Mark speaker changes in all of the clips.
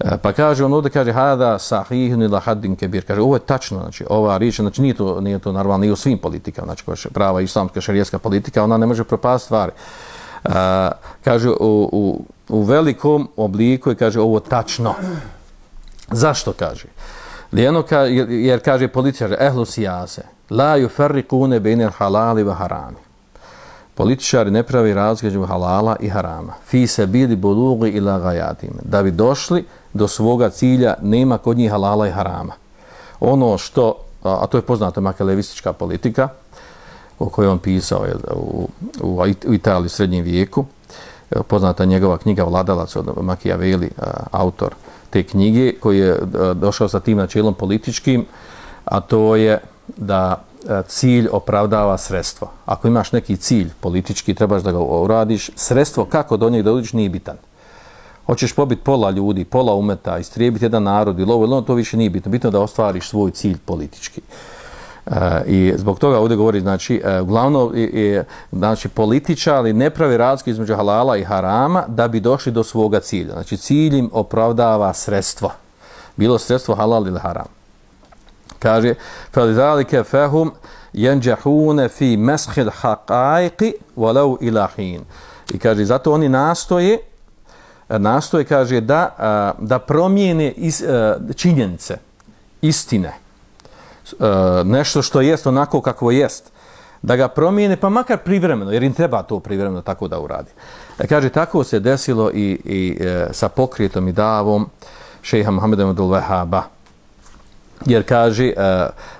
Speaker 1: E, pa kaže on ovdje, kaže, hada sahihun ila haddin kebir. Kaže, ovo je tačno, znači, ova riječ, znači, nije to, nije to normalno, nije u svim politikama, znači, koja je prava islamska šarijeska politika, ona ne može propast stvari. A, kaže, u, u, u velikom obliku je, kaže, ovo tačno. Zašto kaže? Lijeno, ka, jer, jer, kaže političar, ehlu sijase, la ju ferrikune bejner halali va harami. Političari ne pravi razgađu halala i harama. Fi se bili bulugi ila gajatim. Da bi došli do svoga cilja, nema kod njih halala i harama. Ono što, a to je poznata makelevistička politika, o kojoj on pisao je, u, u, u Italiji u srednjem vijeku, poznata njegova knjiga Vladalac od Machiavelli, autor te knjige, koji je došao sa tim načelom političkim, a to je da E, cilj opravdava sredstvo. Ako imaš neki cilj politički, trebaš da ga uradiš, sredstvo kako do njeg da uđeš nije bitan. Hoćeš pobiti pola ljudi, pola umeta, istrijebiti jedan narod ili ovo ili ono, to više nije bitno. Bitno da ostvariš svoj cilj politički. E, I zbog toga ovdje govori, znači, e, uglavnom, e, znači, političari ne pravi razlike između halala i harama da bi došli do svoga cilja. Znači, cilj im opravdava sredstvo. Bilo sredstvo halal ili haram Kaže, فَلِذَلِكَ فَهُمْ يَنْجَحُونَ فِي مَسْحِ الْحَقَائِقِ وَلَوْ إِلَهِينَ I kaže, zato oni nastoje, nastoje, kaže, da, da promijene is, činjenice, istine, nešto što jest onako kako jest, da ga promijene, pa makar privremeno, jer im treba to privremeno tako da uradi. E, kaže, tako se desilo i, i e, sa pokrijetom i davom šeha Muhammeda Abdul Vehaba, jer kaže uh,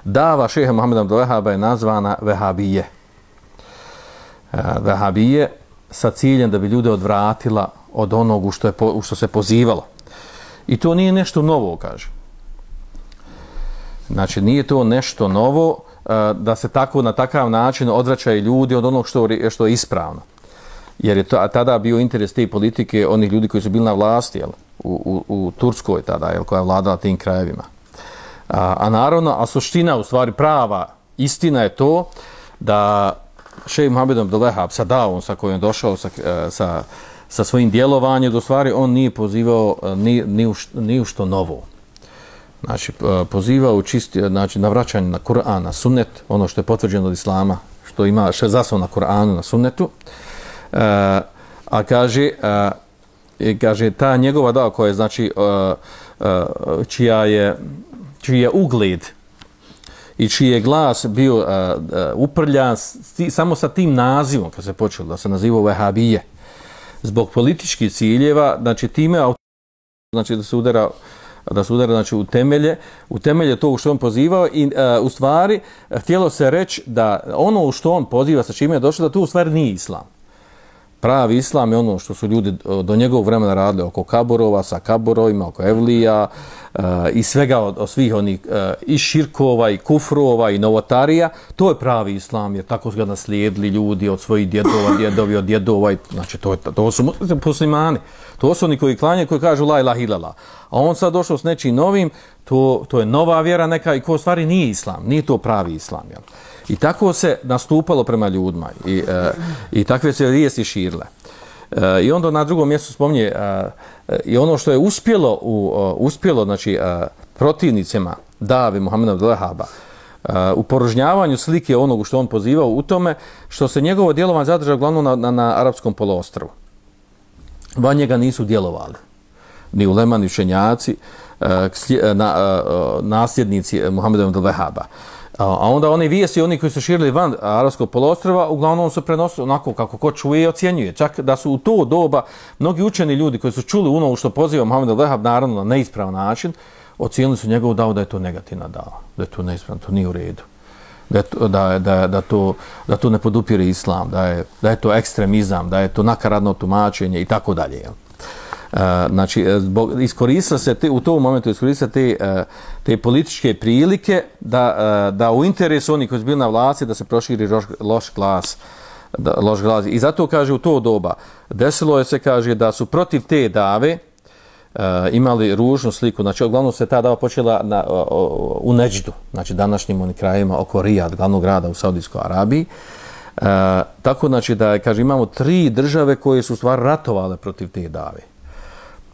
Speaker 1: dava šeha Muhammeda Abdul Vehaba je nazvana Vehabije. Uh, vehabije sa ciljem da bi ljude odvratila od onog u što, je, u što se pozivalo. I to nije nešto novo, kaže. Znači, nije to nešto novo uh, da se tako na takav način odvraćaju ljudi od onog što, što je ispravno. Jer je to, tada bio interes te politike onih ljudi koji su bili na vlasti jel, u, u, u Turskoj tada, jel, koja je vladala tim krajevima. A, a naravno, a suština, u stvari prava istina je to da Šej Muhammed Abdullahab sa davom sa kojim je došao sa, e, sa, sa svojim djelovanjem, do stvari on nije pozivao e, ni, ni, u, ni u što novo. Znači, e, pozivao čisti, znači, na vraćanje na Kur'an, na sunnet, ono što je potvrđeno od Islama, što ima še zaslov na Kur'anu, na sunnetu. E, a kaže, e, kaže, ta njegova dava koja je, znači, e, e, čija je, čiji je ugled i čiji je glas bio uh, uh, uprljan sti, samo sa tim nazivom, kad se počelo da se naziva Vehabije, zbog političkih ciljeva, znači time znači da se udara da se udara znači, u temelje, u temelje to što on pozivao i uh, u stvari htjelo se reći da ono što on poziva sa čime je došlo, da to u stvari nije islam. Pravi islam je ono što su ljudi do njegovog vremena radili oko kaborova, sa kaborovima, oko evlija uh, i svega od, od svih onih e, i širkova i kufrova i novotarija, to je pravi islam jer tako su ga naslijedili ljudi od svojih djedova, djedovi od djedova, i, znači to, je, to su muslimani, to su oni koji klanje, koji kažu la ilah ilala. A on sad došao s nečim novim, to, to je nova vjera neka i ko stvari nije islam, nije to pravi islam. Jel? I tako se nastupalo prema ljudima i, e, i takve se vijesti širile. E, I onda na drugom mjestu spominje e, e i ono što je uspjelo u uspjelo znači e, protivnicima Davi Muhameda Abdelhaba e, u porožnjavanju slike onog što on pozivao u tome što se njegovo djelovanje zadržao glavno na, na, na arapskom poluostrvu. Van njega nisu djelovali ni ulema, ni učenjaci, na, nasljednici Muhameda Abdelhaba. A onda oni vijesti, oni koji su širili van Arabskog polostrova, uglavnom su prenosili onako kako ko čuje i ocjenjuje. Čak da su u to doba mnogi učeni ljudi koji su čuli ono što poziva Mohamed al-Lehab, naravno na neispravan način, ocijenili su njegovu dao da je to negativna dao, da je to neispravno, to nije u redu. Da, da, da, da, to, da to ne podupire islam, da je, da je to ekstremizam, da je to nakaradno tumačenje i tako dalje. Jel? Znači, e, zbog, iskoristila se te, u tom momentu iskoristila te, e, te političke prilike da, e, da u interesu oni koji su bili na vlasti da se proširi loš, loš glas da, loš glas. I zato kaže u to doba desilo je se kaže da su protiv te dave uh, imali ružnu sliku. Znači, uglavnom se ta dava počela na, uh, u Neđdu, znači današnjim onim krajima oko Rijad, glavnog grada u Saudijskoj Arabiji. Uh, tako znači da kaže imamo tri države koje su stvar ratovale protiv te dave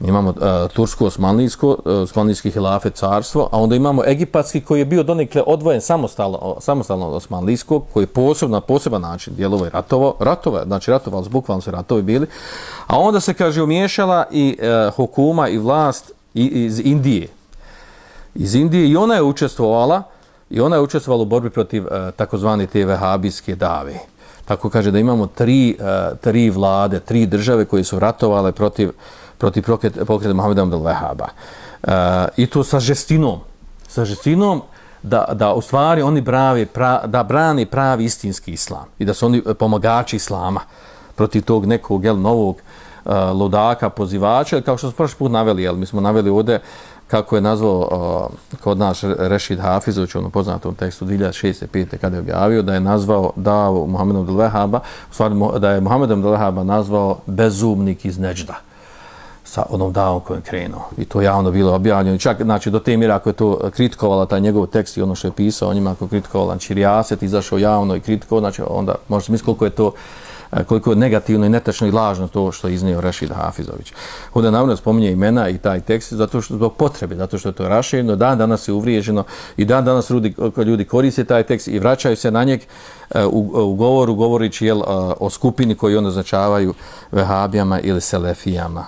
Speaker 1: imamo e, uh, tursko-osmanlijsko, uh, e, osmanlijski hilafe carstvo, a onda imamo egipatski koji je bio donekle odvojen samostalno, samostalno od osmanlijskog, koji je posebno, na poseban način djelovo i ratovo, ratova, znači ratovali, bukvalno su ratovi bili, a onda se, kaže, umiješala i uh, hukuma i vlast iz Indije. Iz Indije i ona je učestvovala, i ona je učestvovala u borbi protiv uh, takozvane te vehabijske dave. Tako kaže da imamo tri, uh, tri vlade, tri države koje su ratovale protiv protiv pokreta Mohameda Abdel Vehaba. Uh, I to sa žestinom. Sa žestinom da, da u stvari oni brave, pra, da brani pravi istinski islam. I da su oni eh, pomagači islama protiv tog nekog jel, novog eh, uh, lodaka, pozivača. Kao što smo prošli put naveli, jel, mi smo naveli ovdje kako je nazvao uh, kod naš Rešid Hafizović, ono poznatom tekstu 2065. kada je objavio, da je nazvao Davu Muhammedom Abdel u stvari da je Muhammedom Abdel nazvao bezumnik iz Neđda sa onom davom kojom krenuo. I to javno bilo objavljeno. Čak, znači, do te mjera ako je to e, kritikovala taj njegov tekst i ono što je pisao o njima, ako je kritikovala znači, Rijaset, izašao javno i kritiko, znači, onda možete misliti koliko je to e, koliko je negativno i netačno i lažno to što je iznio Rašid Hafizović. Onda navodno spominje imena i taj tekst zato što zbog potrebe, zato što je to rašireno, dan danas je uvriježeno i dan danas ljudi, ljudi koriste taj tekst i vraćaju se na njeg e, u, u govoru, govorići jel, o skupini koji onda značavaju vehabijama ili selefijama.